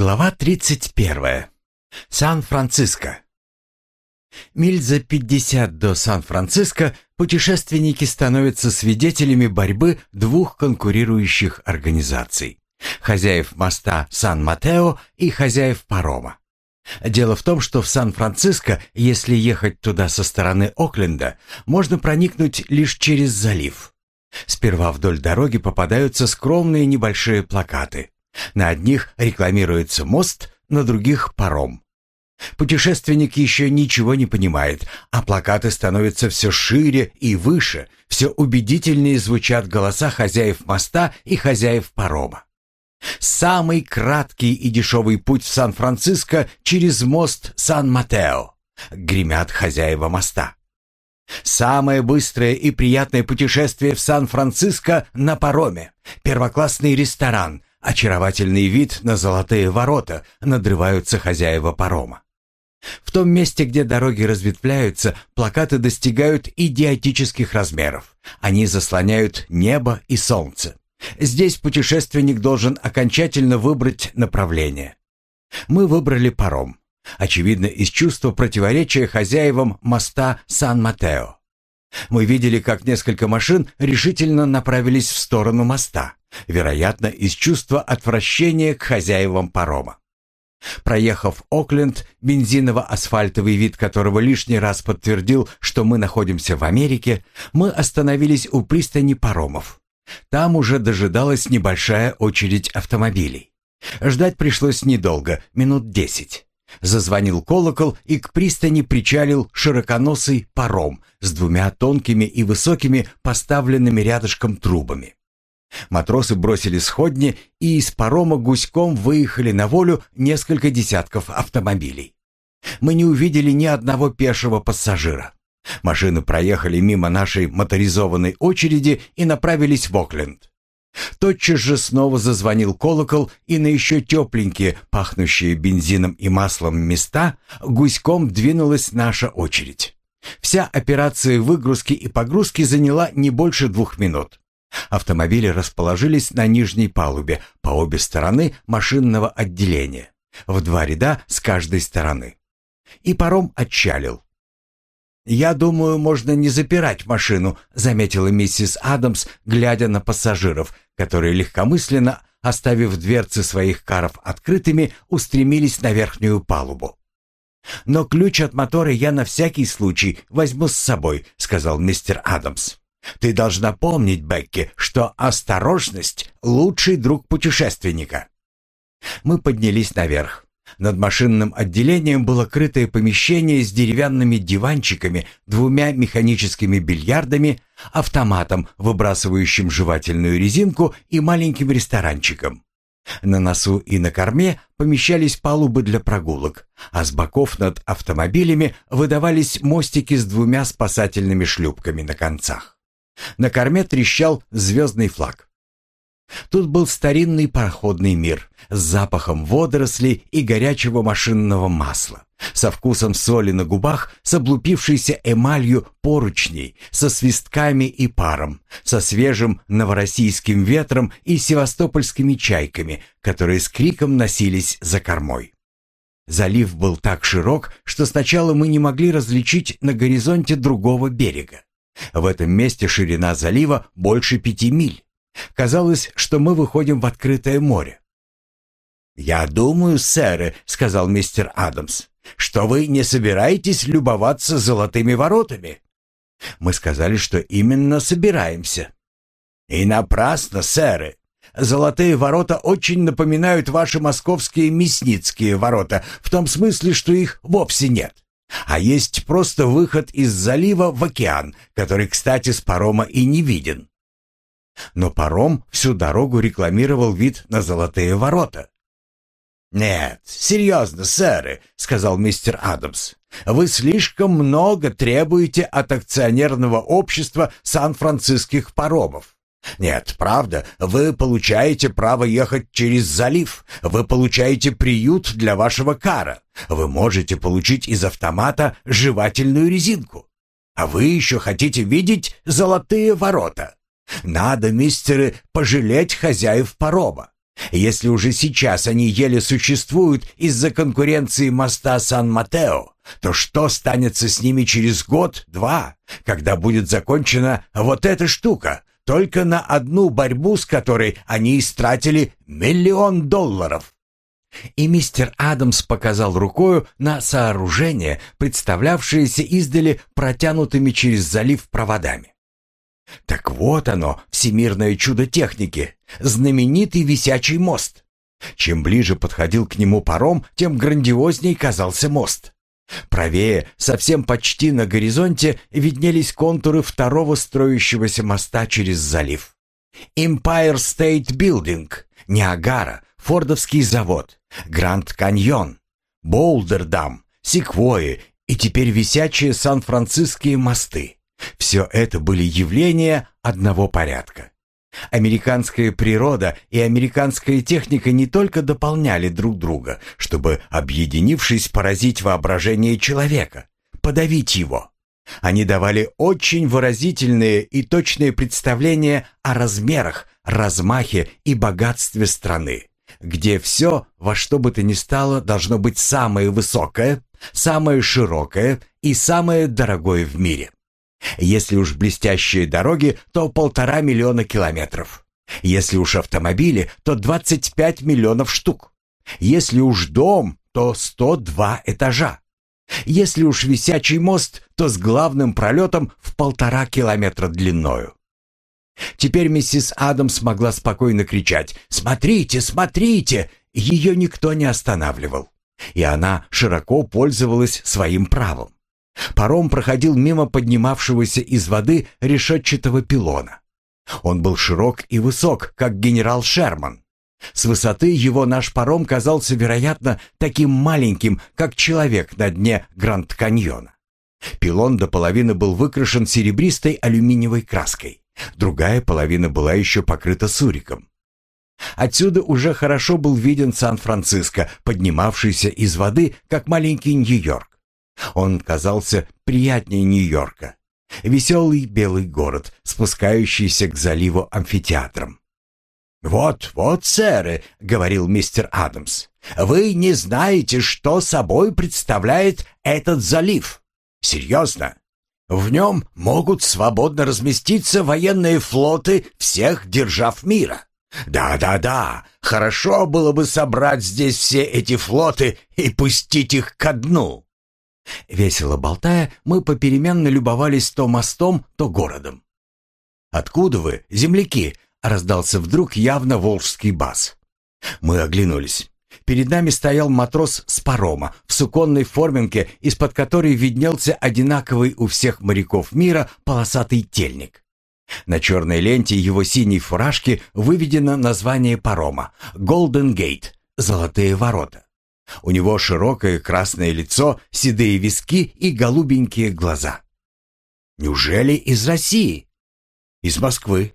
Глава 31. Сан-Франциско. Миль за 50 до Сан-Франциско путешественники становятся свидетелями борьбы двух конкурирующих организаций – хозяев моста Сан-Матео и хозяев парома. Дело в том, что в Сан-Франциско, если ехать туда со стороны Окленда, можно проникнуть лишь через залив. Сперва вдоль дороги попадаются скромные небольшие плакаты – на одних рекламируется мост, на других паром. Путешественник еще ничего не понимает, а плакаты становятся все шире и выше, все убедительнее звучат голоса хозяев моста и хозяев парома. Самый краткий и дешевый путь в Сан-Франциско через мост Сан-Матео, гремят хозяева моста. Самое быстрое и приятное путешествие в Сан-Франциско на пароме, первоклассный ресторан, Очаровательный вид на золотые ворота надрываются хозяева парома. В том месте, где дороги разветвляются, плакаты достигают идиотических размеров. Они заслоняют небо и солнце. Здесь путешественник должен окончательно выбрать направление. Мы выбрали паром. Очевидно, из чувства противоречия хозяевам моста Сан-Матео. Мы видели, как несколько машин решительно направились в сторону моста вероятно, из чувства отвращения к хозяевам парома. Проехав Окленд, бензиново-асфальтовый вид которого лишний раз подтвердил, что мы находимся в Америке, мы остановились у пристани паромов. Там уже дожидалась небольшая очередь автомобилей. Ждать пришлось недолго, минут десять. Зазвонил колокол, и к пристани причалил широконосый паром с двумя тонкими и высокими поставленными рядышком трубами. Матросы бросили сходни, и из парома гуськом выехали на волю несколько десятков автомобилей. Мы не увидели ни одного пешего пассажира. Машины проехали мимо нашей моторизованной очереди и направились в Окленд. Тотчас же снова зазвонил колокол, и на еще тепленькие, пахнущие бензином и маслом места гуськом двинулась наша очередь. Вся операция выгрузки и погрузки заняла не больше двух минут. Автомобили расположились на нижней палубе по обе стороны машинного отделения, в два ряда с каждой стороны. И паром отчалил. «Я думаю, можно не запирать машину», — заметила миссис Адамс, глядя на пассажиров, которые легкомысленно, оставив дверцы своих каров открытыми, устремились на верхнюю палубу. «Но ключ от мотора я на всякий случай возьму с собой», — сказал мистер Адамс. Ты должна помнить, Бекки, что осторожность — лучший друг путешественника. Мы поднялись наверх. Над машинным отделением было крытое помещение с деревянными диванчиками, двумя механическими бильярдами, автоматом, выбрасывающим жевательную резинку и маленьким ресторанчиком. На носу и на корме помещались палубы для прогулок, а с боков над автомобилями выдавались мостики с двумя спасательными шлюпками на концах. На корме трещал звездный флаг. Тут был старинный пароходный мир с запахом водорослей и горячего машинного масла, со вкусом соли на губах, с облупившейся эмалью поручней, со свистками и паром, со свежим новороссийским ветром и севастопольскими чайками, которые с криком носились за кормой. Залив был так широк, что сначала мы не могли различить на горизонте другого берега. В этом месте ширина залива больше пяти миль. Казалось, что мы выходим в открытое море. «Я думаю, сэры», — сказал мистер Адамс, «что вы не собираетесь любоваться золотыми воротами». Мы сказали, что именно собираемся. «И напрасно, сэры. Золотые ворота очень напоминают ваши московские мясницкие ворота, в том смысле, что их вовсе нет. А есть просто выход из залива в океан, который, кстати, с парома и не виден. Но паром всю дорогу рекламировал вид на золотые ворота. «Нет, серьезно, сэры», — сказал мистер Адамс. «Вы слишком много требуете от акционерного общества сан-франциских паромов. Нет, правда, вы получаете право ехать через залив, вы получаете приют для вашего кара, вы можете получить из автомата жевательную резинку. А вы еще хотите видеть золотые ворота. Надо, мистеры, пожалеть хозяев парома. Если уже сейчас они еле существуют из-за конкуренции моста Сан-Матео, то что станется с ними через год-два, когда будет закончена вот эта штука, только на одну борьбу, с которой они истратили миллион долларов? И мистер Адамс показал рукою на сооружение, представлявшееся издали протянутыми через залив проводами. Так вот оно, всемирное чудо техники, знаменитый висячий мост. Чем ближе подходил к нему паром, тем грандиозней казался мост. Правее, совсем почти на горизонте, виднелись контуры второго строящегося моста через залив. Empire State Building, Ниагара, Фордовский завод, Гранд Каньон, Болдердам, Секвои и теперь висячие Сан-Франциские мосты. Все это были явления одного порядка. Американская природа и американская техника не только дополняли друг друга, чтобы, объединившись, поразить воображение человека, подавить его. Они давали очень выразительные и точные представления о размерах, размахе и богатстве страны, где все, во что бы то ни стало, должно быть самое высокое, самое широкое и самое дорогое в мире. Если уж блестящие дороги, то полтора миллиона километров. Если уж автомобили, то 25 миллионов штук. Если уж дом, то 102 этажа. Если уж висячий мост, то с главным пролетом в полтора километра длиною. Теперь миссис Адамс могла спокойно кричать «Смотрите, смотрите!» Ее никто не останавливал. И она широко пользовалась своим правом. Паром проходил мимо поднимавшегося из воды решетчатого пилона. Он был широк и высок, как генерал Шерман. С высоты его наш паром казался, вероятно, таким маленьким, как человек на дне Гранд-каньона. Пилон до половины был выкрашен серебристой алюминиевой краской. Другая половина была еще покрыта суриком. Отсюда уже хорошо был виден Сан-Франциско, поднимавшийся из воды, как маленький Нью-Йорк. Он казался приятнее Нью-Йорка. Веселый белый город, спускающийся к заливу амфитеатром. «Вот, вот, сэры», — говорил мистер Адамс, — «вы не знаете, что собой представляет этот залив. Серьезно. В нем могут свободно разместиться военные флоты всех держав мира. Да-да-да, хорошо было бы собрать здесь все эти флоты и пустить их ко дну. Весело болтая, мы попеременно любовались то мостом, то городом. «Откуда вы, земляки?» — раздался вдруг явно волжский бас. Мы оглянулись. Перед нами стоял матрос с парома в суконной форменке, из-под которой виднелся одинаковый у всех моряков мира полосатый тельник. На черной ленте его синей фуражки выведено название парома «Голден Гейт» — «Золотые ворота». У него широкое красное лицо, седые виски и голубенькие глаза. Неужели из России? Из Москвы.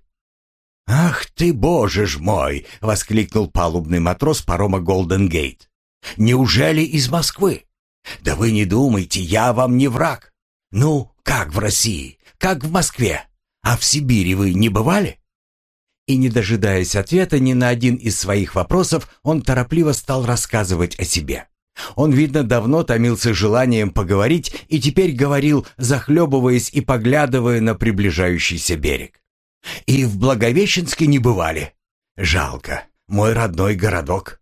«Ах ты, боже ж мой!» — воскликнул палубный матрос парома Голден Гейт. «Неужели из Москвы? Да вы не думайте, я вам не враг. Ну, как в России, как в Москве? А в Сибири вы не бывали?» И не дожидаясь ответа ни на один из своих вопросов, он торопливо стал рассказывать о себе. Он, видно, давно томился желанием поговорить и теперь говорил, захлебываясь и поглядывая на приближающийся берег. «И в Благовещенске не бывали. Жалко, мой родной городок.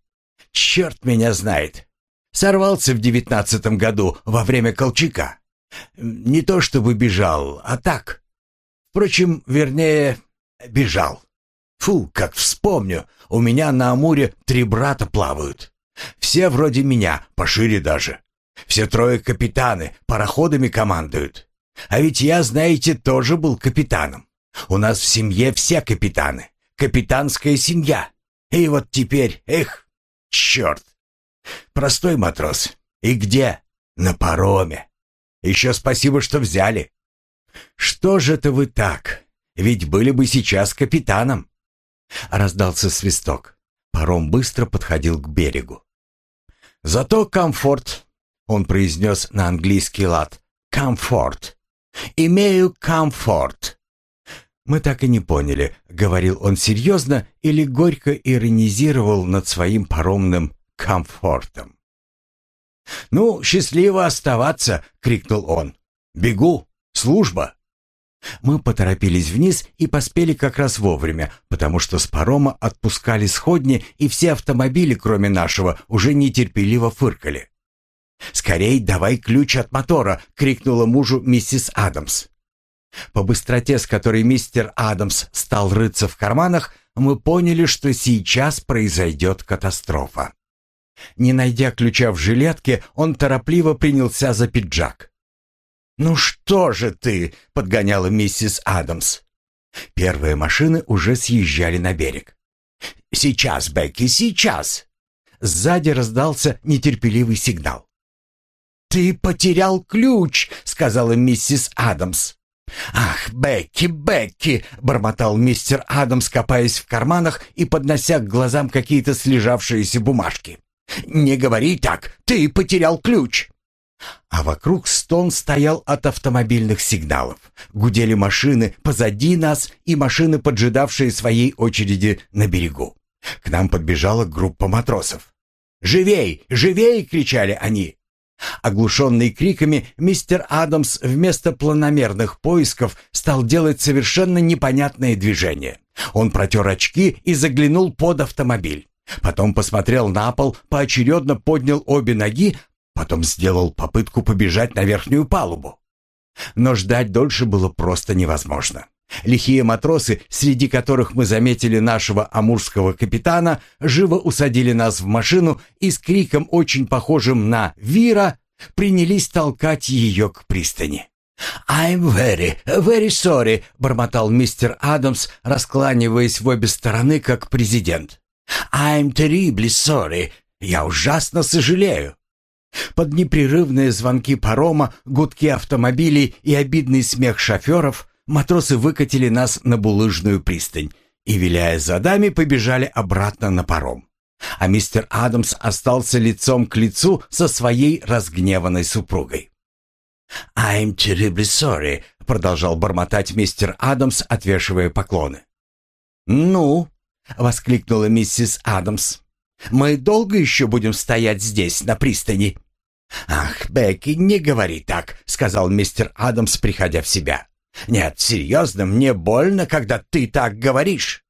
Черт меня знает. Сорвался в девятнадцатом году во время Колчака. Не то чтобы бежал, а так. Впрочем, вернее, бежал. Фу, как вспомню, у меня на Амуре три брата плавают. Все вроде меня, пошире даже. Все трое капитаны, пароходами командуют. А ведь я, знаете, тоже был капитаном. У нас в семье все капитаны. Капитанская семья. И вот теперь, эх, черт. Простой матрос. И где? На пароме. Еще спасибо, что взяли. Что же это вы так? Ведь были бы сейчас капитаном. Раздался свисток. Паром быстро подходил к берегу. «Зато комфорт», — он произнес на английский лад. «Комфорт. Имею комфорт. Мы так и не поняли, говорил он серьезно или горько иронизировал над своим паромным комфортом. «Ну, счастливо оставаться!» — крикнул он. «Бегу! Служба!» Мы поторопились вниз и поспели как раз вовремя, потому что с парома отпускали сходни, и все автомобили, кроме нашего, уже нетерпеливо фыркали. «Скорей давай ключ от мотора!» — крикнула мужу миссис Адамс. По быстроте, с которой мистер Адамс стал рыться в карманах, мы поняли, что сейчас произойдет катастрофа. Не найдя ключа в жилетке, он торопливо принялся за пиджак. «Ну что же ты?» — подгоняла миссис Адамс. Первые машины уже съезжали на берег. «Сейчас, Бекки, сейчас!» Сзади раздался нетерпеливый сигнал. «Ты потерял ключ!» — сказала миссис Адамс. «Ах, Бекки, Бекки!» — бормотал мистер Адамс, копаясь в карманах и поднося к глазам какие-то слежавшиеся бумажки. «Не говори так! Ты потерял ключ!» А вокруг стон стоял от автомобильных сигналов. Гудели машины позади нас и машины, поджидавшие своей очереди на берегу. К нам подбежала группа матросов. «Живей! Живей!» — кричали они. Оглушенный криками, мистер Адамс вместо планомерных поисков стал делать совершенно непонятные движения. Он протер очки и заглянул под автомобиль. Потом посмотрел на пол, поочередно поднял обе ноги, потом сделал попытку побежать на верхнюю палубу. Но ждать дольше было просто невозможно. Лихие матросы, среди которых мы заметили нашего амурского капитана, живо усадили нас в машину и с криком, очень похожим на «Вира!», принялись толкать ее к пристани. «I'm very, very sorry», — бормотал мистер Адамс, раскланиваясь в обе стороны, как президент. «I'm terribly sorry. Я ужасно сожалею». Под непрерывные звонки парома, гудки автомобилей и обидный смех шоферов матросы выкатили нас на булыжную пристань и, виляя задами, побежали обратно на паром. А мистер Адамс остался лицом к лицу со своей разгневанной супругой. «I'm terribly sorry», — продолжал бормотать мистер Адамс, отвешивая поклоны. «Ну», — воскликнула миссис Адамс. «Мы долго еще будем стоять здесь, на пристани?» «Ах, Бекки, не говори так», — сказал мистер Адамс, приходя в себя. «Нет, серьезно, мне больно, когда ты так говоришь».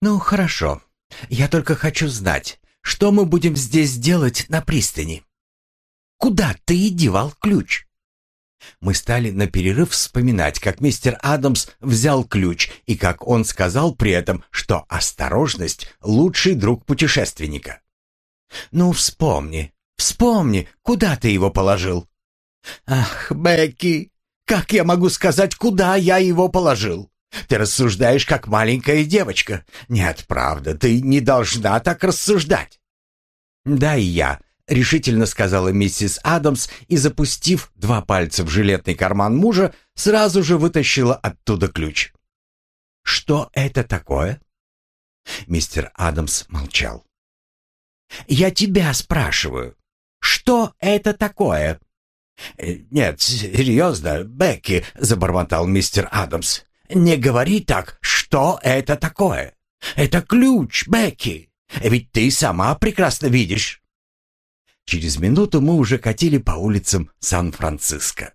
«Ну, хорошо. Я только хочу знать, что мы будем здесь делать на пристани?» «Куда ты девал ключ?» Мы стали на перерыв вспоминать, как мистер Адамс взял ключ и как он сказал при этом, что осторожность — лучший друг путешественника. «Ну, вспомни, вспомни, куда ты его положил?» «Ах, Бекки, как я могу сказать, куда я его положил? Ты рассуждаешь, как маленькая девочка. Нет, правда, ты не должна так рассуждать». «Да и я», — решительно сказала миссис Адамс и, запустив два пальца в жилетный карман мужа, сразу же вытащила оттуда ключ. «Что это такое?» Мистер Адамс молчал. «Я тебя спрашиваю. Что это такое?» «Э, «Нет, серьезно, Бекки», — забормотал мистер Адамс. «Не говори так, что это такое? Это ключ, Бекки. Ведь ты сама прекрасно видишь». Через минуту мы уже катили по улицам Сан-Франциско.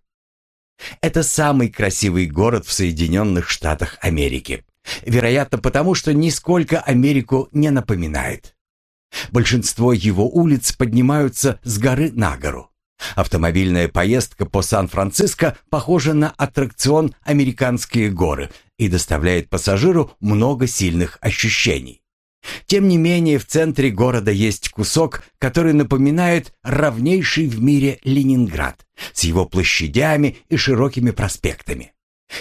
Это самый красивый город в Соединенных Штатах Америки. Вероятно, потому что нисколько Америку не напоминает. Большинство его улиц поднимаются с горы на гору. Автомобильная поездка по Сан-Франциско похожа на аттракцион «Американские горы» и доставляет пассажиру много сильных ощущений. Тем не менее, в центре города есть кусок, который напоминает равнейший в мире Ленинград с его площадями и широкими проспектами.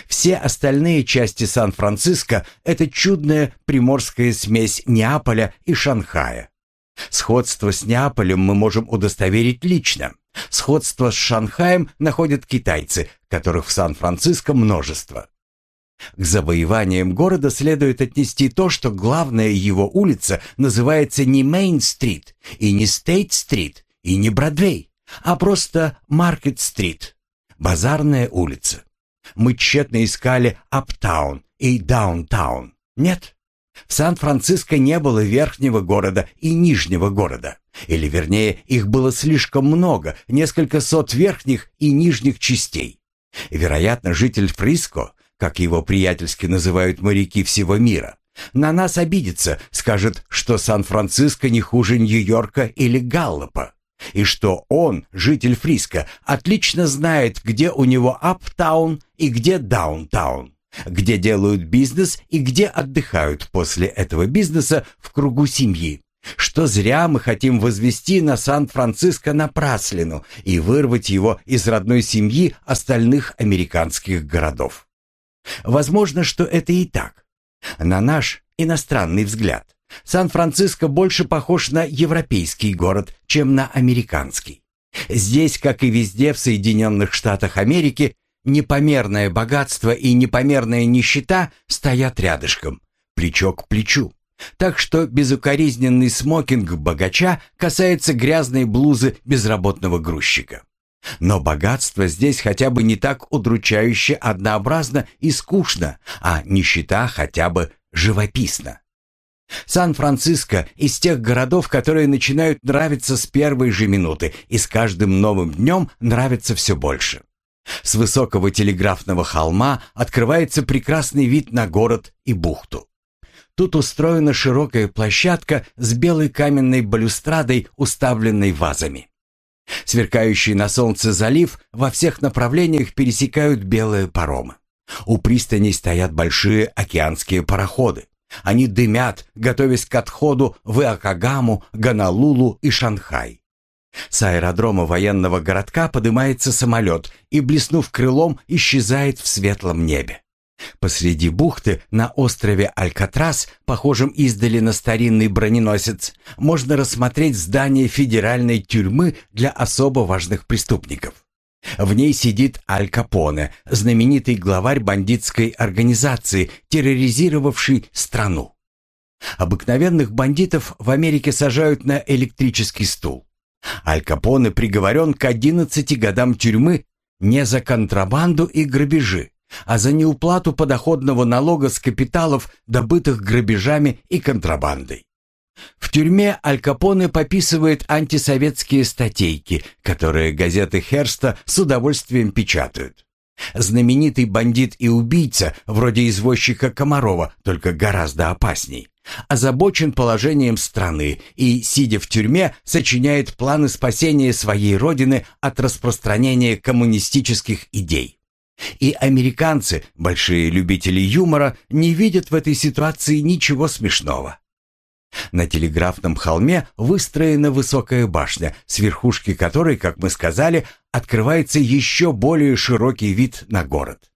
Все остальные части Сан-Франциско – это чудная приморская смесь Неаполя и Шанхая. Сходство с Неаполем мы можем удостоверить лично. Сходство с Шанхаем находят китайцы, которых в Сан-Франциско множество. К завоеваниям города следует отнести то, что главная его улица называется не Мейн-стрит и не Стейт-стрит и не Бродвей, а просто Маркет-стрит, базарная улица. Мы тщетно искали Аптаун и даунтаун. Нет. В Сан-Франциско не было верхнего города и нижнего города. Или вернее, их было слишком много, несколько сот верхних и нижних частей. Вероятно, житель Фриско, как его приятельски называют моряки всего мира, на нас обидится, скажет, что Сан-Франциско не хуже Нью-Йорка или Галлопа, и что он, житель Фриска, отлично знает, где у него аптаун и где даунтаун, где делают бизнес и где отдыхают после этого бизнеса в кругу семьи, что зря мы хотим возвести на Сан-Франциско напраслину и вырвать его из родной семьи остальных американских городов. Возможно, что это и так. На наш иностранный взгляд, Сан-Франциско больше похож на европейский город, чем на американский. Здесь, как и везде в Соединенных Штатах Америки, непомерное богатство и непомерная нищета стоят рядышком, плечо к плечу. Так что безукоризненный смокинг богача касается грязной блузы безработного грузчика. Но богатство здесь хотя бы не так удручающе однообразно и скучно, а нищета хотя бы живописна. Сан-Франциско из тех городов, которые начинают нравиться с первой же минуты и с каждым новым днем нравятся все больше. С высокого телеграфного холма открывается прекрасный вид на город и бухту. Тут устроена широкая площадка с белой каменной балюстрадой, уставленной вазами. Сверкающий на солнце залив во всех направлениях пересекают белые паромы. У пристани стоят большие океанские пароходы. Они дымят, готовясь к отходу в Иокогаму, Ганалулу и Шанхай. С аэродрома военного городка поднимается самолет и, блеснув крылом, исчезает в светлом небе. Посреди бухты, на острове Алькатрас, похожем издали на старинный броненосец, можно рассмотреть здание федеральной тюрьмы для особо важных преступников. В ней сидит Аль Капоне, знаменитый главарь бандитской организации, терроризировавший страну. Обыкновенных бандитов в Америке сажают на электрический стул. Аль Капоне приговорен к 11 годам тюрьмы не за контрабанду и грабежи, а за неуплату подоходного налога с капиталов, добытых грабежами и контрабандой. В тюрьме Аль Капоне пописывает антисоветские статейки, которые газеты Херста с удовольствием печатают. Знаменитый бандит и убийца, вроде извозчика Комарова, только гораздо опасней, озабочен положением страны и, сидя в тюрьме, сочиняет планы спасения своей родины от распространения коммунистических идей. И американцы, большие любители юмора, не видят в этой ситуации ничего смешного. На телеграфном холме выстроена высокая башня, с верхушки которой, как мы сказали, открывается еще более широкий вид на город.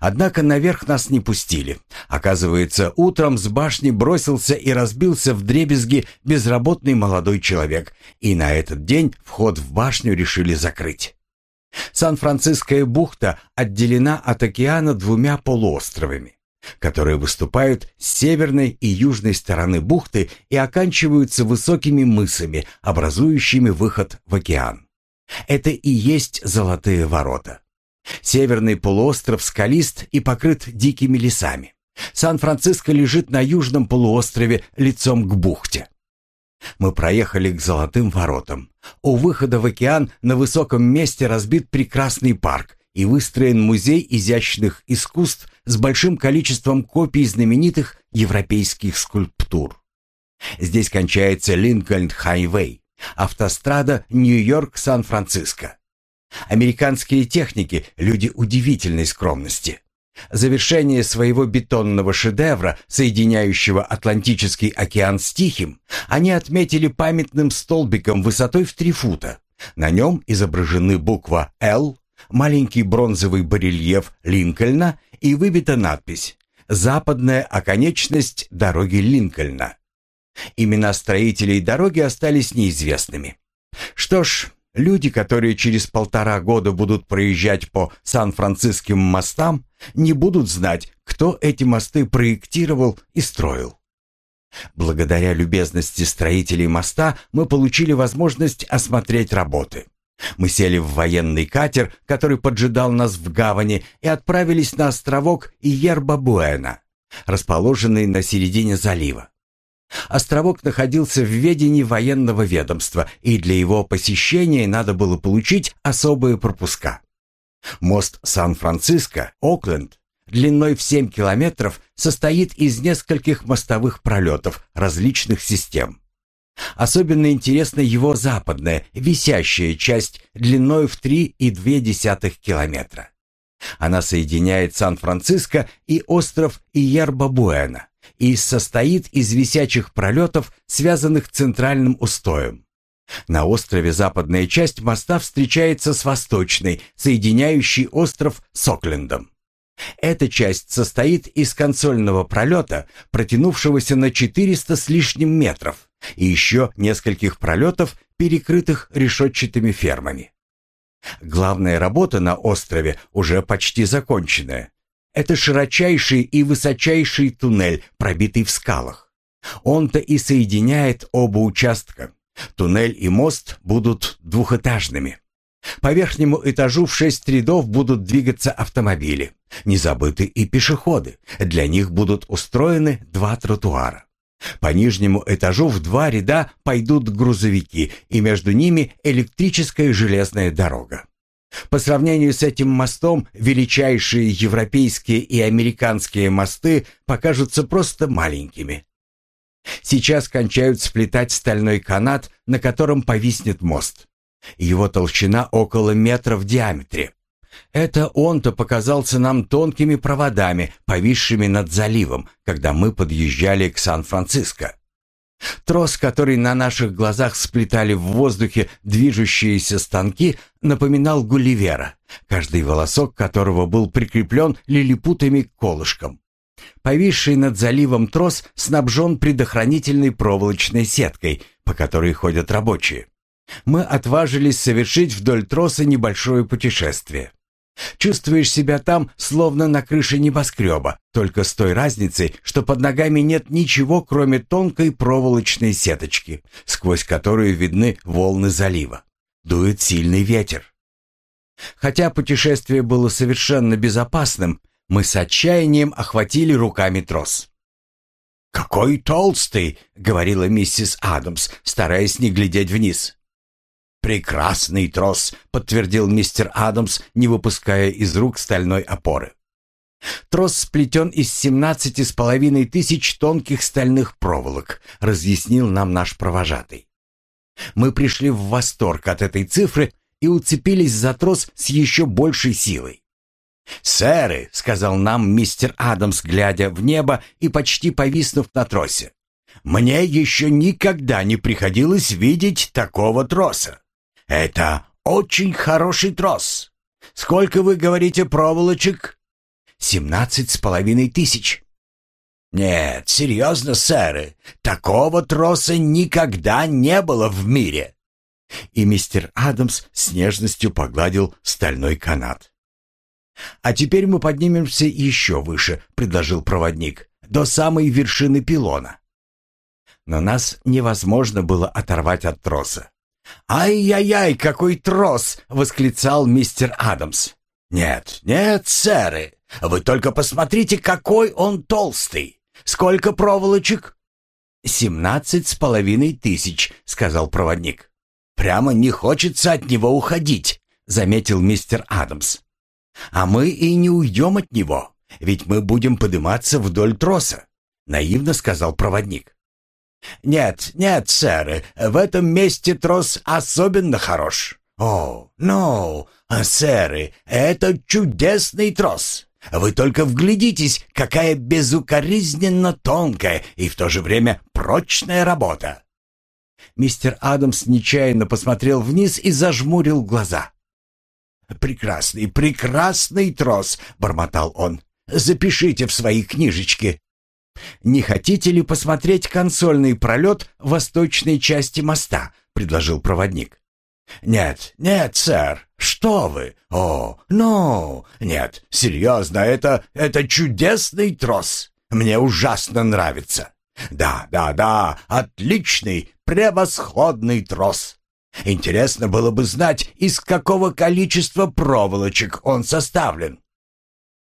Однако наверх нас не пустили. Оказывается, утром с башни бросился и разбился в дребезги безработный молодой человек, и на этот день вход в башню решили закрыть. Сан-Франциская бухта отделена от океана двумя полуостровами, которые выступают с северной и южной стороны бухты и оканчиваются высокими мысами, образующими выход в океан. Это и есть золотые ворота. Северный полуостров скалист и покрыт дикими лесами. Сан-Франциско лежит на южном полуострове лицом к бухте. Мы проехали к Золотым воротам. У выхода в океан на высоком месте разбит прекрасный парк и выстроен музей изящных искусств с большим количеством копий знаменитых европейских скульптур. Здесь кончается Линкольн-Хайвей, автострада Нью-Йорк-Сан-Франциско. Американские техники – люди удивительной скромности. Завершение своего бетонного шедевра, соединяющего Атлантический океан с Тихим, они отметили памятным столбиком высотой в три фута. На нем изображены буква «Л», маленький бронзовый барельеф Линкольна и выбита надпись «Западная оконечность дороги Линкольна». Имена строителей дороги остались неизвестными. Что ж, Люди, которые через полтора года будут проезжать по Сан-Франциским мостам, не будут знать, кто эти мосты проектировал и строил. Благодаря любезности строителей моста мы получили возможность осмотреть работы. Мы сели в военный катер, который поджидал нас в гавани, и отправились на островок Иерба-Буэна. расположенный на середине залива. Островок находился в ведении военного ведомства, и для его посещения надо было получить особые пропуска. Мост Сан-Франциско, Окленд, длиной в 7 километров, состоит из нескольких мостовых пролетов различных систем. Особенно интересна его западная, висящая часть длиной в 3,2 километра. Она соединяет Сан-Франциско и остров Иерба-Буэна и состоит из висячих пролетов, связанных центральным устоем. На острове западная часть моста встречается с восточной, соединяющей остров с Оклендом. Эта часть состоит из консольного пролета, протянувшегося на 400 с лишним метров, и еще нескольких пролетов, перекрытых решетчатыми фермами. Главная работа на острове уже почти законченная. Это широчайший и высочайший туннель, пробитый в скалах. Он-то и соединяет оба участка. Туннель и мост будут двухэтажными. По верхнему этажу в шесть рядов будут двигаться автомобили. Не забыты и пешеходы. Для них будут устроены два тротуара. По нижнему этажу в два ряда пойдут грузовики, и между ними электрическая железная дорога. По сравнению с этим мостом, величайшие европейские и американские мосты покажутся просто маленькими. Сейчас кончают сплетать стальной канат, на котором повиснет мост. Его толщина около метра в диаметре. Это он-то показался нам тонкими проводами, повисшими над заливом, когда мы подъезжали к Сан-Франциско. Трос, который на наших глазах сплетали в воздухе движущиеся станки, напоминал Гулливера, каждый волосок которого был прикреплен лилипутами к колышкам. Повисший над заливом трос снабжен предохранительной проволочной сеткой, по которой ходят рабочие. Мы отважились совершить вдоль троса небольшое путешествие. Чувствуешь себя там, словно на крыше небоскреба, только с той разницей, что под ногами нет ничего, кроме тонкой проволочной сеточки, сквозь которую видны волны залива. Дует сильный ветер. Хотя путешествие было совершенно безопасным, мы с отчаянием охватили руками трос. «Какой толстый!» — говорила миссис Адамс, стараясь не глядеть вниз. «Прекрасный трос», — подтвердил мистер Адамс, не выпуская из рук стальной опоры. «Трос сплетен из семнадцати с половиной тысяч тонких стальных проволок», — разъяснил нам наш провожатый. Мы пришли в восторг от этой цифры и уцепились за трос с еще большей силой. «Сэры», — сказал нам мистер Адамс, глядя в небо и почти повиснув на тросе, «мне еще никогда не приходилось видеть такого троса. «Это очень хороший трос. Сколько, вы говорите, проволочек?» «Семнадцать с половиной тысяч». «Нет, серьезно, сэры, такого троса никогда не было в мире». И мистер Адамс с нежностью погладил стальной канат. «А теперь мы поднимемся еще выше», — предложил проводник, — «до самой вершины пилона». Но нас невозможно было оторвать от троса. «Ай-яй-яй, какой трос!» — восклицал мистер Адамс. «Нет, нет, сэры, вы только посмотрите, какой он толстый! Сколько проволочек?» «Семнадцать с половиной тысяч», — сказал проводник. «Прямо не хочется от него уходить», — заметил мистер Адамс. «А мы и не уйдем от него, ведь мы будем подниматься вдоль троса», — наивно сказал проводник. «Нет, нет, сэр, в этом месте трос особенно хорош». «О, ну, сэры, это чудесный трос. Вы только вглядитесь, какая безукоризненно тонкая и в то же время прочная работа». Мистер Адамс нечаянно посмотрел вниз и зажмурил глаза. «Прекрасный, прекрасный трос!» — бормотал он. «Запишите в свои книжечки. «Не хотите ли посмотреть консольный пролет восточной части моста?» — предложил проводник. «Нет, нет, сэр, что вы? О, ну, нет, серьезно, это, это чудесный трос. Мне ужасно нравится. Да, да, да, отличный, превосходный трос. Интересно было бы знать, из какого количества проволочек он составлен».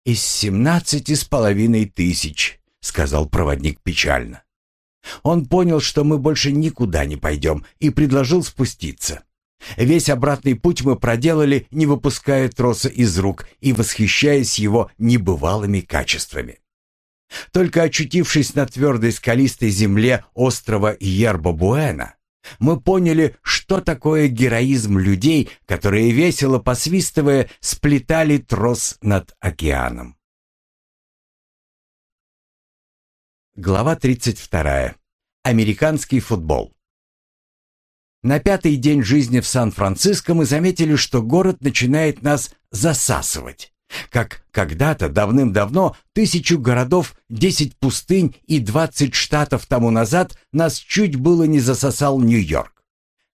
«Из семнадцати с половиной тысяч», сказал проводник печально. Он понял, что мы больше никуда не пойдем, и предложил спуститься. Весь обратный путь мы проделали, не выпуская троса из рук и восхищаясь его небывалыми качествами. Только очутившись на твердой скалистой земле острова Ерба-Буэна, мы поняли, что такое героизм людей, которые, весело посвистывая, сплетали трос над океаном. Глава 32. Американский футбол. На пятый день жизни в Сан-Франциско мы заметили, что город начинает нас засасывать. Как когда-то давным-давно тысячу городов, десять пустынь и двадцать штатов тому назад нас чуть было не засосал Нью-Йорк.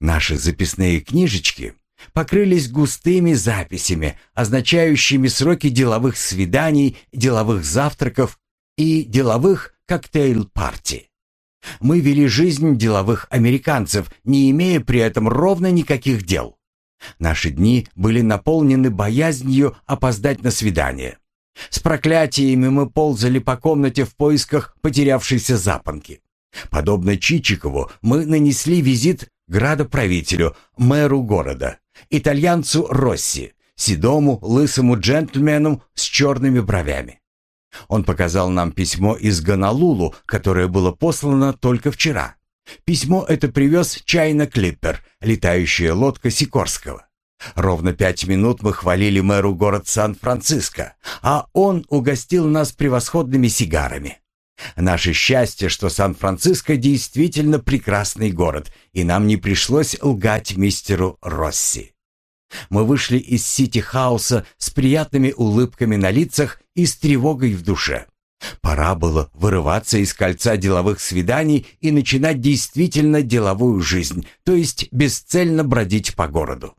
Наши записные книжечки покрылись густыми записями, означающими сроки деловых свиданий, деловых завтраков и деловых коктейль-парти. Мы вели жизнь деловых американцев, не имея при этом ровно никаких дел. Наши дни были наполнены боязнью опоздать на свидание. С проклятиями мы ползали по комнате в поисках потерявшейся запонки. Подобно Чичикову, мы нанесли визит градоправителю, мэру города, итальянцу Росси, седому, лысому джентльмену с черными бровями. Он показал нам письмо из Гонолулу, которое было послано только вчера. Письмо это привез China Clipper, летающая лодка Сикорского. Ровно пять минут мы хвалили мэру город Сан-Франциско, а он угостил нас превосходными сигарами. Наше счастье, что Сан-Франциско действительно прекрасный город, и нам не пришлось лгать мистеру Росси. Мы вышли из Сити-хауса с приятными улыбками на лицах и с тревогой в душе. Пора было вырываться из кольца деловых свиданий и начинать действительно деловую жизнь, то есть бесцельно бродить по городу.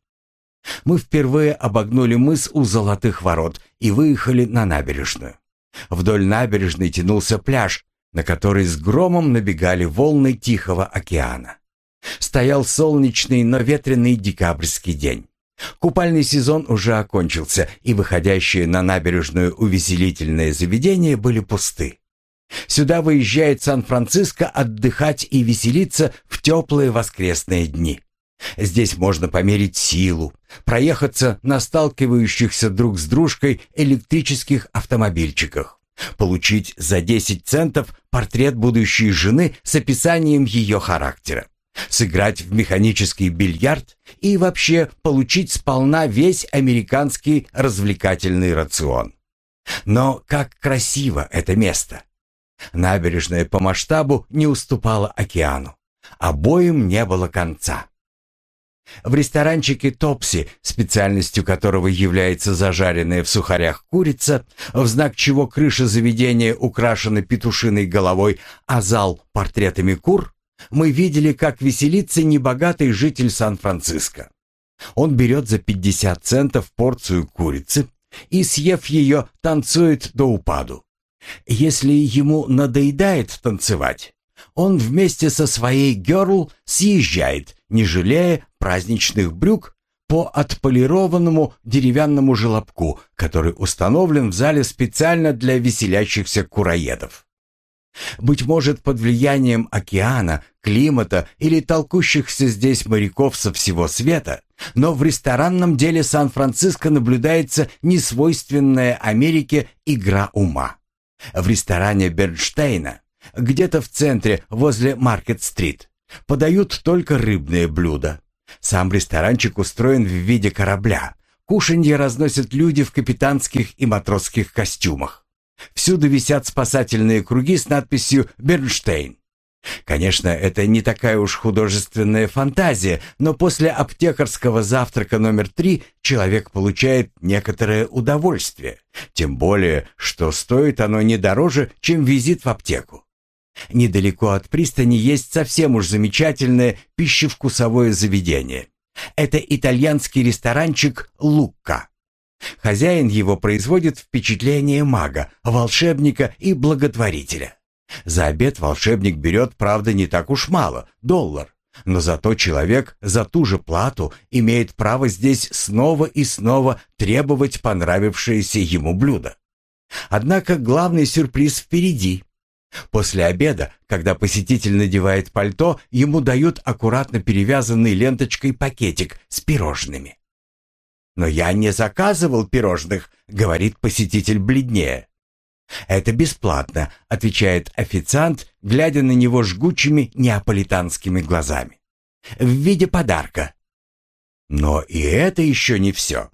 Мы впервые обогнули мыс у Золотых ворот и выехали на набережную. Вдоль набережной тянулся пляж, на который с громом набегали волны Тихого океана. Стоял солнечный, но ветреный декабрьский день. Купальный сезон уже окончился, и выходящие на набережную увеселительные заведения были пусты. Сюда выезжает Сан-Франциско отдыхать и веселиться в теплые воскресные дни. Здесь можно померить силу, проехаться на сталкивающихся друг с дружкой электрических автомобильчиках, получить за 10 центов портрет будущей жены с описанием ее характера сыграть в механический бильярд и вообще получить сполна весь американский развлекательный рацион. Но как красиво это место! Набережная по масштабу не уступала океану. Обоим не было конца. В ресторанчике «Топси», специальностью которого является зажаренная в сухарях курица, в знак чего крыша заведения украшена петушиной головой, а зал — портретами кур, мы видели, как веселится небогатый житель Сан-Франциско. Он берет за 50 центов порцию курицы и, съев ее, танцует до упаду. Если ему надоедает танцевать, он вместе со своей герл съезжает, не жалея праздничных брюк, по отполированному деревянному желобку, который установлен в зале специально для веселящихся кураедов. Быть может, под влиянием океана, климата или толкущихся здесь моряков со всего света, но в ресторанном деле Сан-Франциско наблюдается несвойственная Америке игра ума. В ресторане Бернштейна, где-то в центре, возле Маркет-стрит, подают только рыбные блюда. Сам ресторанчик устроен в виде корабля. Кушанье разносят люди в капитанских и матросских костюмах. Всюду висят спасательные круги с надписью «Бернштейн». Конечно, это не такая уж художественная фантазия, но после аптекарского завтрака номер три человек получает некоторое удовольствие. Тем более, что стоит оно не дороже, чем визит в аптеку. Недалеко от пристани есть совсем уж замечательное пищевкусовое заведение. Это итальянский ресторанчик «Лукка». Хозяин его производит впечатление мага, волшебника и благотворителя. За обед волшебник берет, правда, не так уж мало, доллар. Но зато человек за ту же плату имеет право здесь снова и снова требовать понравившееся ему блюдо. Однако главный сюрприз впереди. После обеда, когда посетитель надевает пальто, ему дают аккуратно перевязанный ленточкой пакетик с пирожными. «Но я не заказывал пирожных», — говорит посетитель бледнее. «Это бесплатно», — отвечает официант, глядя на него жгучими неаполитанскими глазами. «В виде подарка». Но и это еще не все.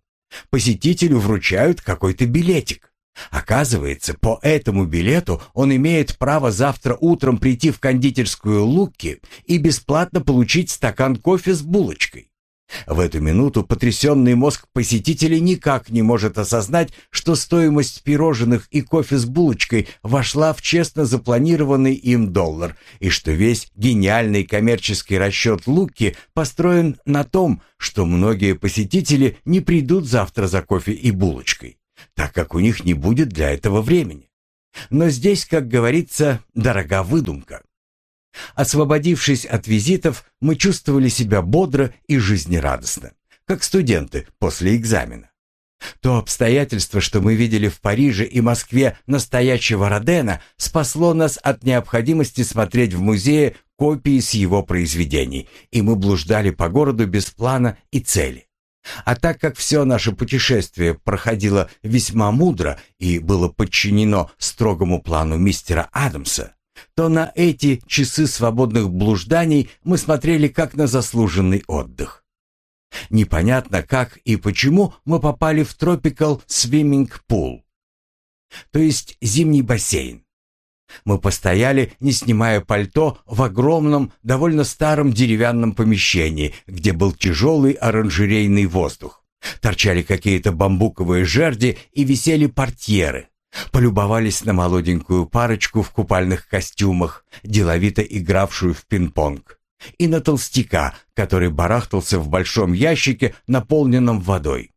Посетителю вручают какой-то билетик. Оказывается, по этому билету он имеет право завтра утром прийти в кондитерскую Лукки и бесплатно получить стакан кофе с булочкой. В эту минуту потрясенный мозг посетителя никак не может осознать, что стоимость пирожных и кофе с булочкой вошла в честно запланированный им доллар, и что весь гениальный коммерческий расчет Луки построен на том, что многие посетители не придут завтра за кофе и булочкой, так как у них не будет для этого времени. Но здесь, как говорится, дорога выдумка. Освободившись от визитов, мы чувствовали себя бодро и жизнерадостно, как студенты после экзамена. То обстоятельство, что мы видели в Париже и Москве настоящего Родена, спасло нас от необходимости смотреть в музее копии с его произведений, и мы блуждали по городу без плана и цели. А так как все наше путешествие проходило весьма мудро и было подчинено строгому плану мистера Адамса, то на эти часы свободных блужданий мы смотрели как на заслуженный отдых. Непонятно как и почему мы попали в Tropical Swimming Pool, то есть зимний бассейн. Мы постояли, не снимая пальто, в огромном, довольно старом деревянном помещении, где был тяжелый оранжерейный воздух. Торчали какие-то бамбуковые жерди и висели портьеры, Полюбовались на молоденькую парочку в купальных костюмах, деловито игравшую в пинг-понг, и на толстяка, который барахтался в большом ящике, наполненном водой.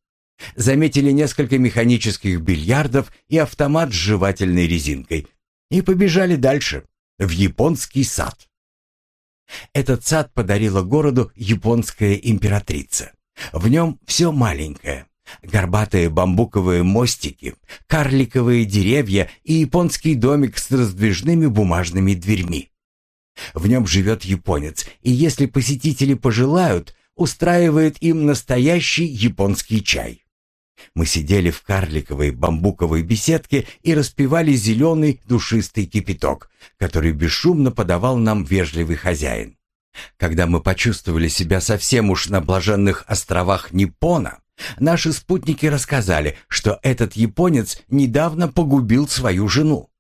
Заметили несколько механических бильярдов и автомат с жевательной резинкой. И побежали дальше, в японский сад. Этот сад подарила городу японская императрица. В нем все маленькое, Горбатые бамбуковые мостики, карликовые деревья и японский домик с раздвижными бумажными дверьми. В нем живет японец, и если посетители пожелают, устраивает им настоящий японский чай. Мы сидели в карликовой бамбуковой беседке и распивали зеленый душистый кипяток, который бесшумно подавал нам вежливый хозяин. Когда мы почувствовали себя совсем уж на блаженных островах Ниппона, Наши спутники рассказали, что этот японец недавно погубил свою жену.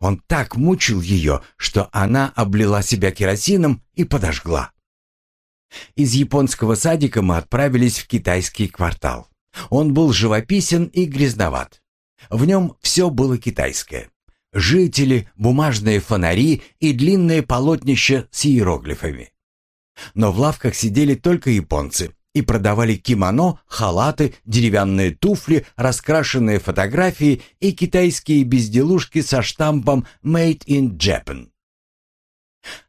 Он так мучил ее, что она облила себя керосином и подожгла. Из японского садика мы отправились в китайский квартал. Он был живописен и грязноват. В нем все было китайское. Жители, бумажные фонари и длинные полотнища с иероглифами. Но в лавках сидели только японцы, и продавали кимоно, халаты, деревянные туфли, раскрашенные фотографии и китайские безделушки со штампом «Made in Japan».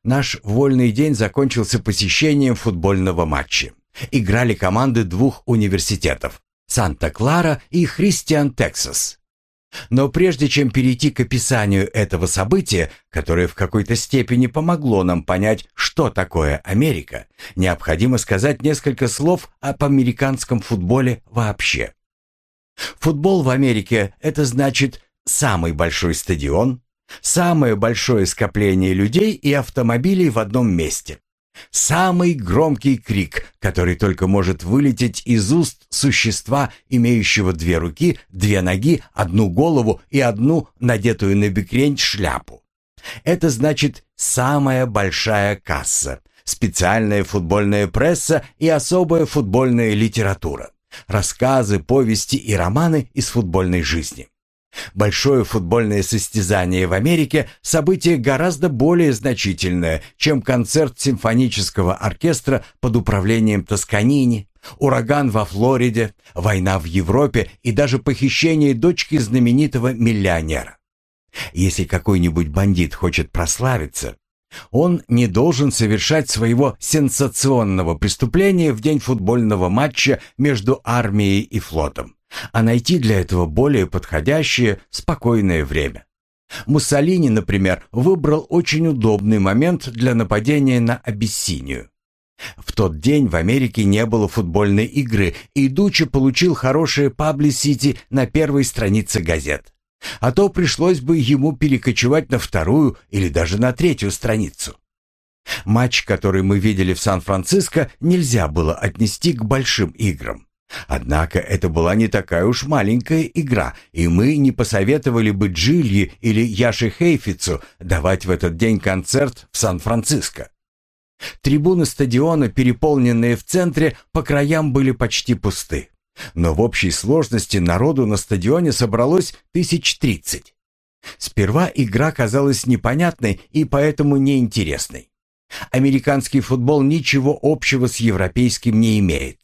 Наш вольный день закончился посещением футбольного матча. Играли команды двух университетов – Санта-Клара и Христиан, Техас. Но прежде чем перейти к описанию этого события, которое в какой-то степени помогло нам понять, что такое Америка, необходимо сказать несколько слов об американском футболе вообще. Футбол в Америке – это значит самый большой стадион, самое большое скопление людей и автомобилей в одном месте. Самый громкий крик, который только может вылететь из уст существа, имеющего две руки, две ноги, одну голову и одну надетую на бекрень шляпу. Это значит самая большая касса, специальная футбольная пресса и особая футбольная литература, рассказы, повести и романы из футбольной жизни. Большое футбольное состязание в Америке – событие гораздо более значительное, чем концерт симфонического оркестра под управлением Тосканини, ураган во Флориде, война в Европе и даже похищение дочки знаменитого миллионера. Если какой-нибудь бандит хочет прославиться, он не должен совершать своего сенсационного преступления в день футбольного матча между армией и флотом а найти для этого более подходящее, спокойное время. Муссолини, например, выбрал очень удобный момент для нападения на Абиссинию. В тот день в Америке не было футбольной игры, и Дуччи получил хорошее паблисити на первой странице газет. А то пришлось бы ему перекочевать на вторую или даже на третью страницу. Матч, который мы видели в Сан-Франциско, нельзя было отнести к большим играм. Однако это была не такая уж маленькая игра, и мы не посоветовали бы Джилье или Яше Хейфицу давать в этот день концерт в Сан-Франциско. Трибуны стадиона, переполненные в центре, по краям были почти пусты. Но в общей сложности народу на стадионе собралось тысяч тридцать. Сперва игра казалась непонятной и поэтому неинтересной. Американский футбол ничего общего с европейским не имеет.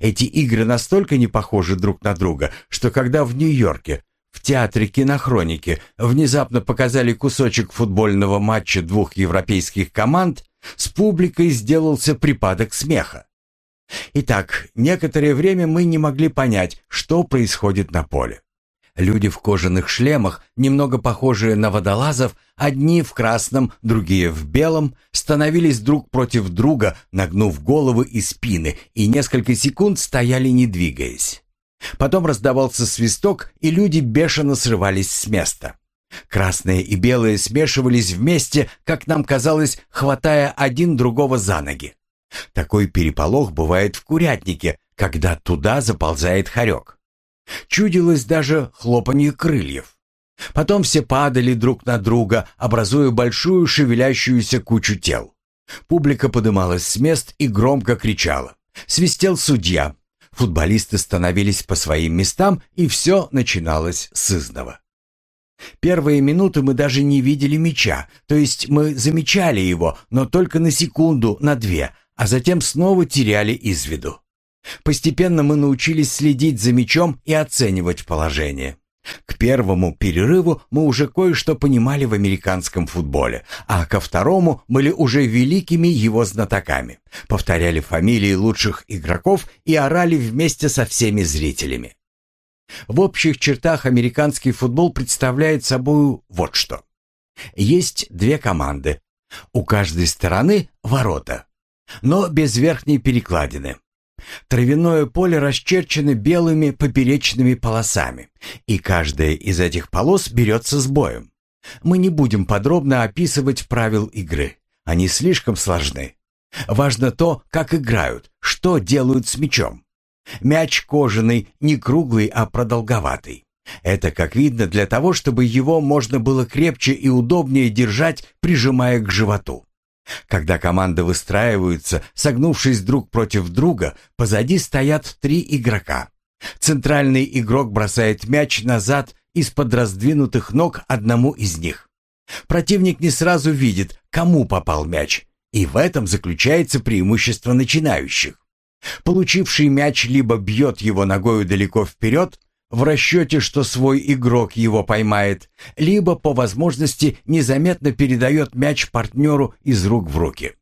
Эти игры настолько не похожи друг на друга, что когда в Нью-Йорке в театре кинохроники внезапно показали кусочек футбольного матча двух европейских команд, с публикой сделался припадок смеха. Итак, некоторое время мы не могли понять, что происходит на поле. Люди в кожаных шлемах, немного похожие на водолазов, одни в красном, другие в белом, становились друг против друга, нагнув головы и спины, и несколько секунд стояли не двигаясь. Потом раздавался свисток, и люди бешено срывались с места. Красные и белые смешивались вместе, как нам казалось, хватая один другого за ноги. Такой переполох бывает в курятнике, когда туда заползает хорек. Чудилось даже хлопанье крыльев. Потом все падали друг на друга, образуя большую шевелящуюся кучу тел. Публика подымалась с мест и громко кричала. Свистел судья. Футболисты становились по своим местам, и все начиналось с изного. Первые минуты мы даже не видели мяча, то есть мы замечали его, но только на секунду, на две, а затем снова теряли из виду. Постепенно мы научились следить за мячом и оценивать положение. К первому перерыву мы уже кое-что понимали в американском футболе, а ко второму были уже великими его знатоками. Повторяли фамилии лучших игроков и орали вместе со всеми зрителями. В общих чертах американский футбол представляет собой вот что. Есть две команды. У каждой стороны ворота, но без верхней перекладины. Травяное поле расчерчено белыми поперечными полосами, и каждая из этих полос берется с боем. Мы не будем подробно описывать правил игры. Они слишком сложны. Важно то, как играют, что делают с мячом. Мяч кожаный, не круглый, а продолговатый. Это, как видно, для того, чтобы его можно было крепче и удобнее держать, прижимая к животу. Когда команды выстраиваются, согнувшись друг против друга, позади стоят три игрока. Центральный игрок бросает мяч назад из-под раздвинутых ног одному из них. Противник не сразу видит, кому попал мяч, и в этом заключается преимущество начинающих. Получивший мяч либо бьет его ногою далеко вперед, в расчете, что свой игрок его поймает, либо по возможности незаметно передает мяч партнеру из рук в руки.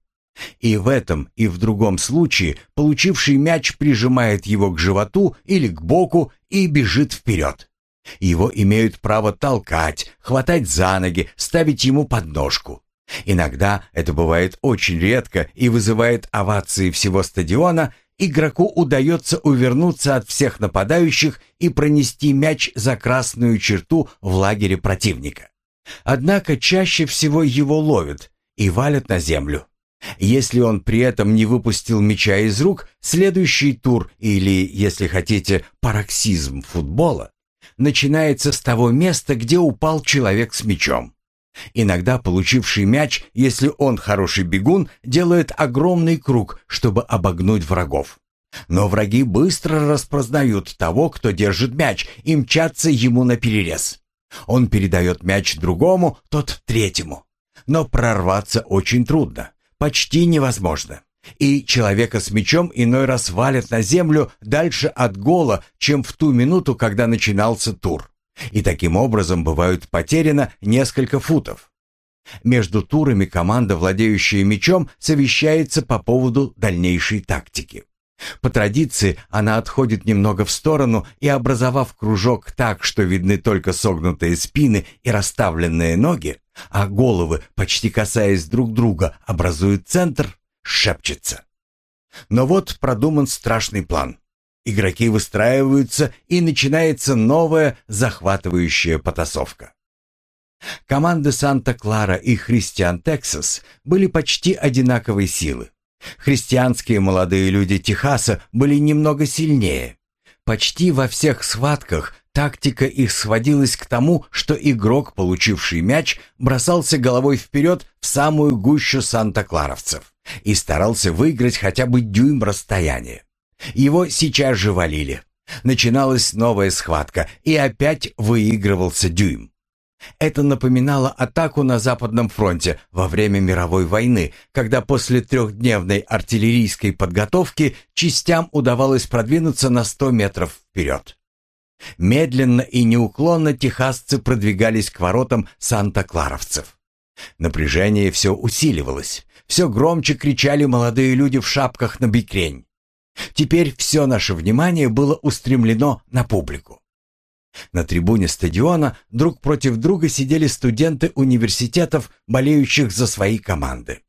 И в этом, и в другом случае получивший мяч прижимает его к животу или к боку и бежит вперед. Его имеют право толкать, хватать за ноги, ставить ему подножку. Иногда это бывает очень редко и вызывает овации всего стадиона игроку удается увернуться от всех нападающих и пронести мяч за красную черту в лагере противника. Однако чаще всего его ловят и валят на землю. Если он при этом не выпустил мяча из рук, следующий тур или, если хотите, пароксизм футбола начинается с того места, где упал человек с мячом. Иногда получивший мяч, если он хороший бегун, делает огромный круг, чтобы обогнуть врагов. Но враги быстро распознают того, кто держит мяч, и мчатся ему на перерез. Он передает мяч другому, тот третьему. Но прорваться очень трудно, почти невозможно. И человека с мячом иной раз валят на землю дальше от гола, чем в ту минуту, когда начинался тур. И таким образом бывают потеряно несколько футов. Между турами команда, владеющая мячом, совещается по поводу дальнейшей тактики. По традиции она отходит немного в сторону и, образовав кружок так, что видны только согнутые спины и расставленные ноги, а головы, почти касаясь друг друга, образуют центр, шепчется. Но вот продуман страшный план. Игроки выстраиваются, и начинается новая захватывающая потасовка. Команды Санта-Клара и Христиан Тексас были почти одинаковой силы. Христианские молодые люди Техаса были немного сильнее. Почти во всех схватках тактика их сводилась к тому, что игрок, получивший мяч, бросался головой вперед в самую гущу санта-кларовцев и старался выиграть хотя бы дюйм расстояния. Его сейчас же валили. Начиналась новая схватка, и опять выигрывался дюйм. Это напоминало атаку на Западном фронте во время мировой войны, когда после трехдневной артиллерийской подготовки частям удавалось продвинуться на 100 метров вперед. Медленно и неуклонно техасцы продвигались к воротам санта-кларовцев. Напряжение все усиливалось. Все громче кричали молодые люди в шапках на бикрень. Теперь все наше внимание было устремлено на публику. На трибуне стадиона друг против друга сидели студенты университетов, болеющих за свои команды.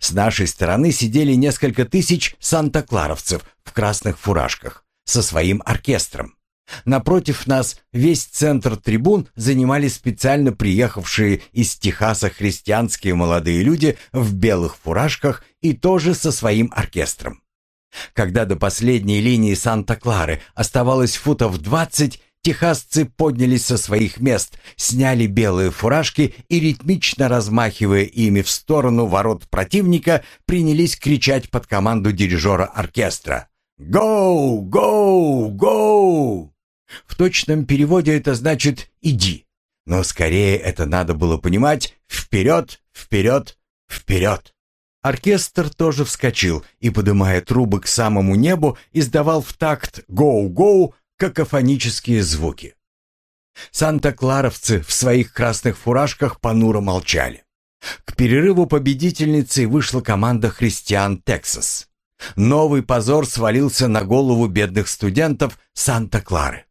С нашей стороны сидели несколько тысяч санта-кларовцев в красных фуражках со своим оркестром. Напротив нас весь центр трибун занимали специально приехавшие из Техаса христианские молодые люди в белых фуражках и тоже со своим оркестром. Когда до последней линии Санта-Клары оставалось футов двадцать, Техасцы поднялись со своих мест, сняли белые фуражки и, ритмично размахивая ими в сторону ворот противника, принялись кричать под команду дирижера оркестра «Гоу! Гоу! Гоу!». В точном переводе это значит «иди». Но скорее это надо было понимать «вперед! Вперед! Вперед!». Оркестр тоже вскочил и, подымая трубы к самому небу, издавал в такт «гоу-гоу» какофонические звуки. Санта-Кларовцы в своих красных фуражках понуро молчали. К перерыву победительницей вышла команда «Христиан Тексас». Новый позор свалился на голову бедных студентов Санта-Клары.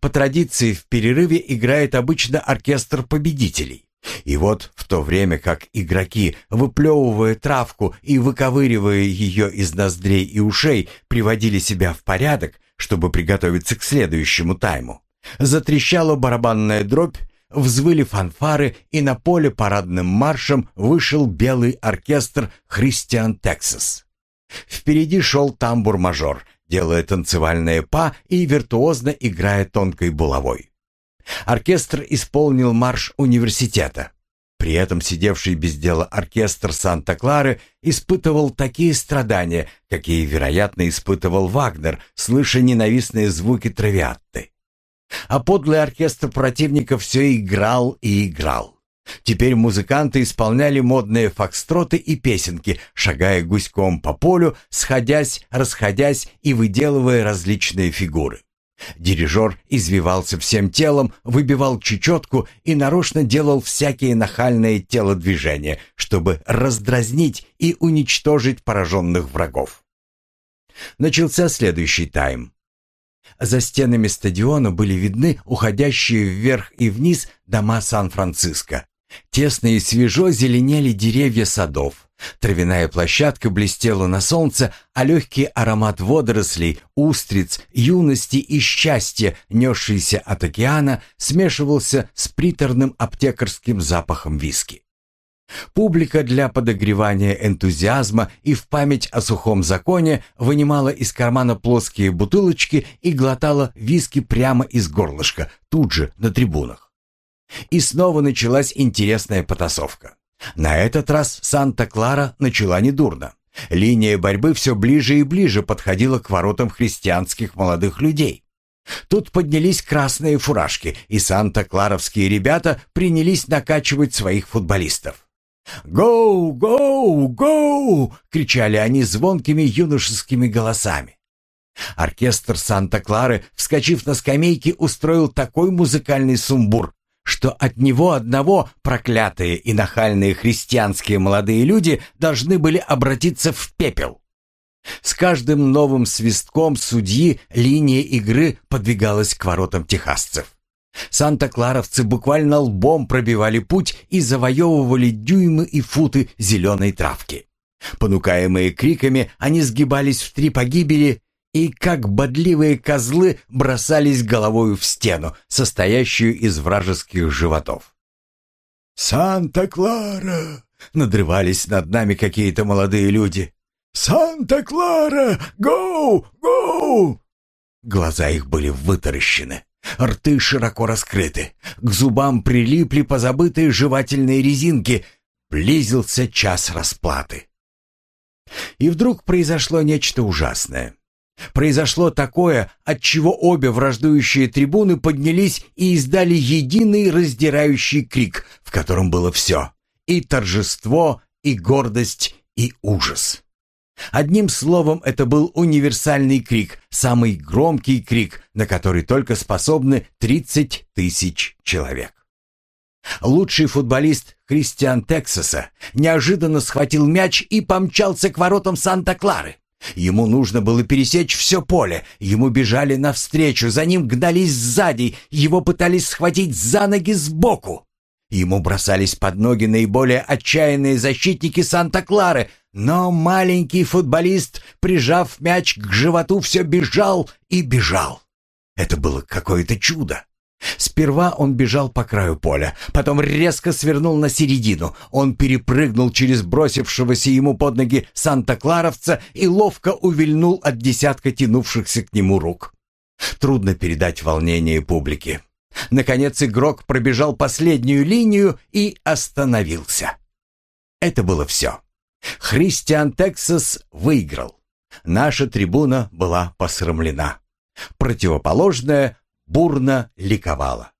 По традиции в перерыве играет обычно оркестр победителей. И вот в то время как игроки, выплевывая травку и выковыривая ее из ноздрей и ушей, приводили себя в порядок, чтобы приготовиться к следующему тайму. Затрещала барабанная дробь, взвыли фанфары, и на поле парадным маршем вышел белый оркестр «Христиан Тексас». Впереди шел тамбур-мажор, делая танцевальное па и виртуозно играя тонкой булавой. Оркестр исполнил марш университета. При этом сидевший без дела оркестр Санта-Клары испытывал такие страдания, какие, вероятно, испытывал Вагнер, слыша ненавистные звуки травиатты. А подлый оркестр противника все играл и играл. Теперь музыканты исполняли модные фокстроты и песенки, шагая гуськом по полю, сходясь, расходясь и выделывая различные фигуры. Дирижер извивался всем телом, выбивал чечетку и нарочно делал всякие нахальные телодвижения, чтобы раздразнить и уничтожить пораженных врагов. Начался следующий тайм. За стенами стадиона были видны уходящие вверх и вниз дома Сан-Франциско. Тесно и свежо зеленели деревья садов. Травяная площадка блестела на солнце, а легкий аромат водорослей, устриц, юности и счастья, несшийся от океана, смешивался с приторным аптекарским запахом виски. Публика для подогревания энтузиазма и в память о сухом законе вынимала из кармана плоские бутылочки и глотала виски прямо из горлышка, тут же на трибунах. И снова началась интересная потасовка. На этот раз Санта-Клара начала недурно. Линия борьбы все ближе и ближе подходила к воротам христианских молодых людей. Тут поднялись красные фуражки, и санта-кларовские ребята принялись накачивать своих футболистов. «Гоу! Гоу! Гоу!» — кричали они звонкими юношескими голосами. Оркестр Санта-Клары, вскочив на скамейки, устроил такой музыкальный сумбур, что от него одного проклятые и нахальные христианские молодые люди должны были обратиться в пепел. С каждым новым свистком судьи линия игры подвигалась к воротам техасцев. Санта-Кларовцы буквально лбом пробивали путь и завоевывали дюймы и футы зеленой травки. Понукаемые криками, они сгибались в три погибели и, как бодливые козлы, бросались головою в стену, состоящую из вражеских животов. «Санта-Клара!» — надрывались над нами какие-то молодые люди. «Санта-Клара! Гоу! Гоу!» Глаза их были вытаращены, рты широко раскрыты, к зубам прилипли позабытые жевательные резинки. Близился час расплаты. И вдруг произошло нечто ужасное. Произошло такое, от чего обе враждующие трибуны поднялись и издали единый раздирающий крик, в котором было все — и торжество, и гордость, и ужас. Одним словом, это был универсальный крик, самый громкий крик, на который только способны 30 тысяч человек. Лучший футболист Кристиан Тексаса неожиданно схватил мяч и помчался к воротам Санта-Клары. Ему нужно было пересечь все поле, ему бежали навстречу, за ним гнались сзади, его пытались схватить за ноги сбоку. Ему бросались под ноги наиболее отчаянные защитники Санта-Клары, но маленький футболист, прижав мяч к животу, все бежал и бежал. Это было какое-то чудо. Сперва он бежал по краю поля, потом резко свернул на середину. Он перепрыгнул через бросившегося ему под ноги Санта-Кларовца и ловко увильнул от десятка тянувшихся к нему рук. Трудно передать волнение публики. Наконец игрок пробежал последнюю линию и остановился. Это было все. Христиан Тексас выиграл. Наша трибуна была посрамлена. Противоположная бурно ликовала.